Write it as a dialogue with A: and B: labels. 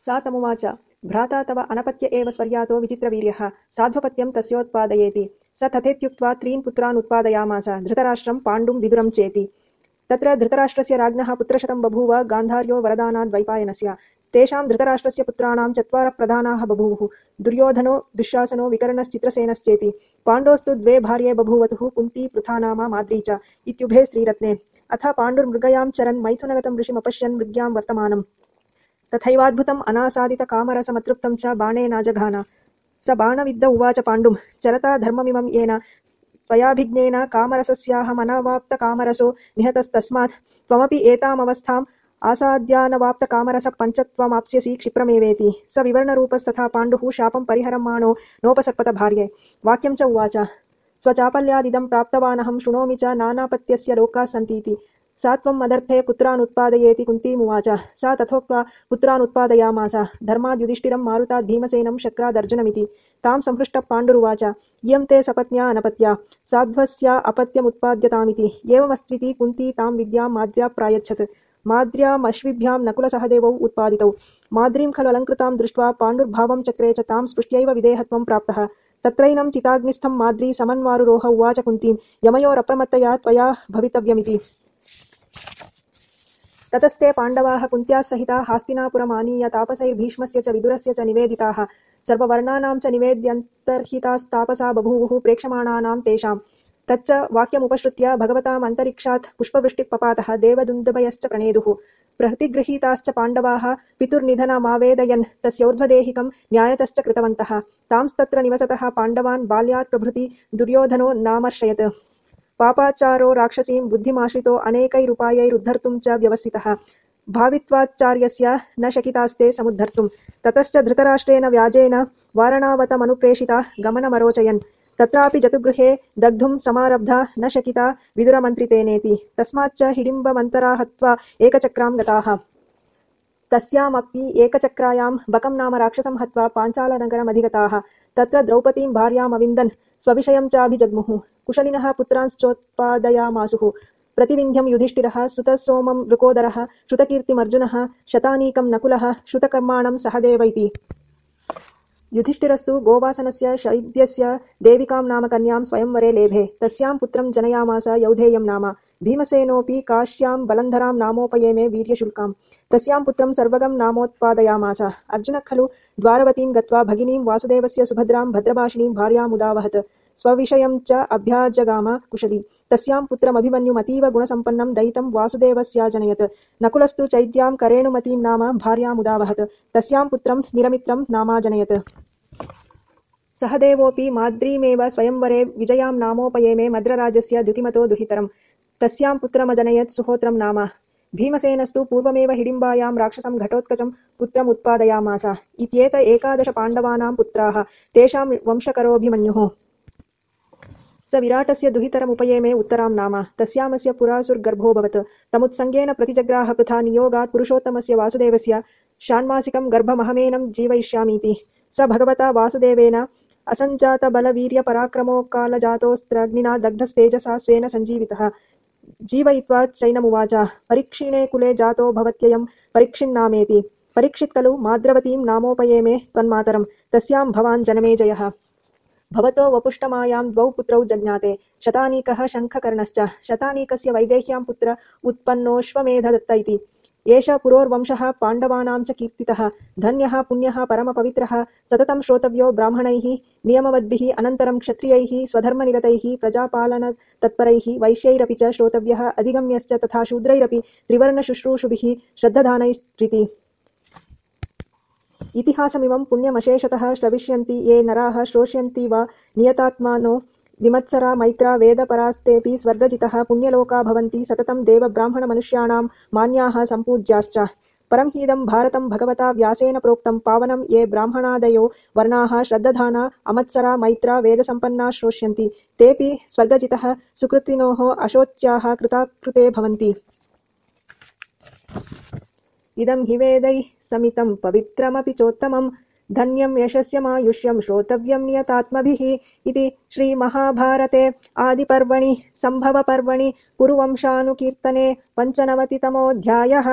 A: सा तमुवाच। भ्राता तव अनपत्य एव स्वर्यातो विचित्रवीर्यः। साध्वपत्यं तस्योत्पादयेति। स तथेत्युक्त्वा त्रीन् पुत्रान् उत्पादयामास। धृतराष्ट्रं पाण्डुं विदुरं चेति। तत्र धृतराष्ट्रस्य राज्ञः पुत्रशतं बभूव गान्धार्यो वरदानाद्वैपायनस्य तेषां धृतराष्ट्रस्य पुत्राणां चत्वारः प्रधानाः बभूवुः। दुर्योधनो, दुःशासनो विकर्णश्चित्रसेनश्चेति पाण्डोस्तु द्वे भार्ये बभूवतुः कुन्ती पृथा नामा माद्री च इत्युभे स्त्रीरत्ने। अथ पाण्डुर्मृगयां चरन् मैथुनगतं ऋषिमपश्यन् मृग्यां वर्तमानम्। तथैवाद्भुतम् अनासादितकामरसमतृप्तं च बाणेनाजघान स बाणविद्ध उवाच पाण्डुं चरता धर्ममिमं येन। त्वयाभिज्ञेन कामरसस्याहमनवाप्तकामरसो निहतस्तस्मात्। त्वमपि एतामवस्थाम् आसाद्यानवाप्तकामरसपञ्चत्वमाप्स्यसि क्षिप्रमेवेति। स विवर्णरूपस्तथा पाण्डुः शापं परिहरमाणो भार्ये वाक्यं च उवाच। स्वचापल्यादिदं प्राप्तवानहं शृणोमि च नानापत्यस्य लोकाः सन्तीति सा त्वं मदर्थे पुत्रानुत्पादयेति कुन्तीमुवाच सा तथोक्त्वा पुत्रानुत्पादयामास। धर्माद्युधिष्ठिरं मारुताद् भीमसेनं शक्रादर्जुनमिति। तां संहृष्टः पाण्डुरुवाच। इयं ते सपत्न्या अनपत्या। साध्वस्या अपत्यमुत्पाद्यतामिति। एवमस्त्विति कुन्ती तां विद्यां माद्र्या प्रायच्छत्। माद्र्यामश्विभ्यां नकुलसहदेवौ उत्पादितौ। माद्रीं खलु अलङ्कृतां दृष्ट्वा पाण्डुर्भावं चक्रे च तां स्पृष्ट्यैव विदेहत्वं प्राप्तः। तत्रैनं चिताग्निस्थं माद्री समन्वारुरोह उवाच कुन्तीं। यमयोरप्रमत्तया त्वया भवितव्यमिति ततस्ते पाण्डवाः कुन्त्याः सहिता हास्तिनापुरमानीय तापसैर्भीष्मस्य च विदुरस्य च निवेदिताः। सर्ववर्णानां च निवेद्यन्तर्हितास्तापसा बभूवुः प्रेक्षमाणानां तेषां। तच्च वाक्यमुपश्रुत्य भगवतामन्तरिक्षात् पुष्पवृष्टिः पपातः देवदुन्दुभयश्च प्रणेदुः। प्रतिगृहीताश्च पाण्डवाः पितुर्निधनमावेदयन् तस्योर्ध्वदेहिकं न्यायतश्च कृतवन्तः। तांस्तत्र निवसतः पाण्डवान् बाल्यात् प्रभृति दुर्योधनो नामर्शयत् पापाचारो राक्षसीं बुद्धिमाश्रितो अनेकैरुपायैरुद्धर्तुं च व्यवसितः भावित्वाच्चार्यस्य न शकितास्ते समुद्धर्तुं। ततश्च धृतराष्ट्रेण व्याजेन वारणावतमनुप्रेषिता गमनमरोचयन्। तत्रापि जतुगृहे दग्धुं समारब्धा न शकिता विदुरमन्त्रितेनेति। तस्माच्च हिडिम्बमन्तरा हत्वा एकचक्रां गताः। तस्यामपि एकचक्रायां बकं नाम राक्षसं हत्वा पाञ्चालनगरमधिगताः तत्र द्रौपदीं भार्यामविन्दन् स्वविषयं चाभिजग्मुः। कुशलिनः पुत्रांश्चोत्पादयामासुः। प्रतिविन्ध्यं युधिष्ठिरः सुतसोमं वृकोदरः श्रुतकीर्तिमर्जुनः शतानीकं नकुलः श्रुतकर्माणं सहदेव इति। युधिष्ठिरस्तु गोवासनस्य शैब्यस्य देविकां नाम कन्यां स्वयंवरे लेभे। तस्यां पुत्रं जनयामास यौधेयं नाम भीमसेनोऽपि काश्यां बलन्धरां नामोपयेमे वीर्यशुल्कां तस्यां पुत्रं सर्वगं नामोत्पादयामास। अर्जुनः खलु द्वारवतीं गत्वा भगिनीं वासुदेवस्य सुभद्रां भद्रभाषिणीं भार्यामुदावहत्। स्वविषयं च अभ्याजगाम कुशली। तस्यां पुत्रमभिमन्युमतीव गुणसम्पन्नं दयितं वासुदेवस्याजनयत्। नकुलस्तु चैद्यां करेणुमतीं नाम भार्यामुदावहत्। तस्यां पुत्रं निरमित्रं नामाजनयत्। सहदेवोऽपि माद्रीमेव स्वयंवरे विजयां नामोपयेमे मद्रराजस्य द्युतिमतो दुहितरम् तस्यां पुत्रमजनयत् सुहोत्रं नाम। भीमसेनस्तु पूर्वमेव हिडिम्बायां राक्षसं घटोत्कचं पुत्रमुत्पादयामास। इत्येत एकादशपाण्डवानां पुत्राः, तेषां वंशकरोऽभिमन्युः। स विराटस्य दुहितरमुपयेमे उत्तरां नाम। तस्यामस्य पुरासुर्गर्भोऽभवत्। तमुत्सङ्गेन प्रतिजग्राह पृथा नियोगात् पुरुषोत्तमस्य वासुदेवस्य षाण्मासिकं गर्भमहमेनं जीवयिष्यामीति। स भगवता वासुदेवेन असञ्जातबलवीर्यपराक्रमोकालजातोऽस्त्राग्निना दग्धस्तेजसा स्वेन सञ्जीवितः। जीवयित्वा चैनमुवाच। परीक्षिणे कुले जातो भवत्ययं। परीक्षिन्नामेति परीक्षित् खलु माद्रवतीं नामोपयेमे त्वन्मातरं तस्यां भवान् जनमेजयः भवतो वपुष्टमायां द्वौ पुत्रौ जज्ञाते। शतानीकः शङ्खकर्णश्च। शतानीकस्य वैदेह्यां पुत्र उत्पन्नोऽश्वमेधदत्त इति एष पुरोर्वंशः पाण्डवानां च कीर्तितः धन्यः पुण्यः परमपवित्रः सततं श्रोतव्यो ब्राह्मणैः नियमवद्भिः अनन्तरं क्षत्रियैः स्वधर्मनिरतैः प्रजापालनतत्परैः वैश्यैरपि च श्रोतव्यः अधिगम्यश्च तथा शूद्रैरपि त्रिवर्णशुश्रूषुभिः श्रद्धदानैस्त्रिति। इतिहासमिमं पुण्यमशेषतः श्रविष्यन्ति ये नराः श्रोष्यन्ति वा नियतात्मानो विमत्सरा मैत्रा वेदपरास्तेऽपि स्वर्गजितः पुण्यलोका भवन्ति सततं देवब्राह्मणमनुष्याणां मान्याः सम्पूज्याश्च। परं हीदं भारतं भगवता व्यासेन प्रोक्तं पावनं ये ब्राह्मणादयो वर्णाः श्रद्दधाना अमत्सरा मैत्रा वेदसम्पन्ना श्रोष्यन्ति। तेऽपि स्वर्गजितः सुकृतिनोः अशोच्याः कृताकृते भवन्ति। इदं हि वेदैः समितं पवित्रमपि चोत्तमम् धन्यं यशस्यमायुष्यं श्रोतव्यं नियतात्मभिः इति श्रीमहाभारते आदिपर्वणि सम्भवपर्वणि कुरुवंशानुकीर्तने पञ्चनवतितमोऽध्यायः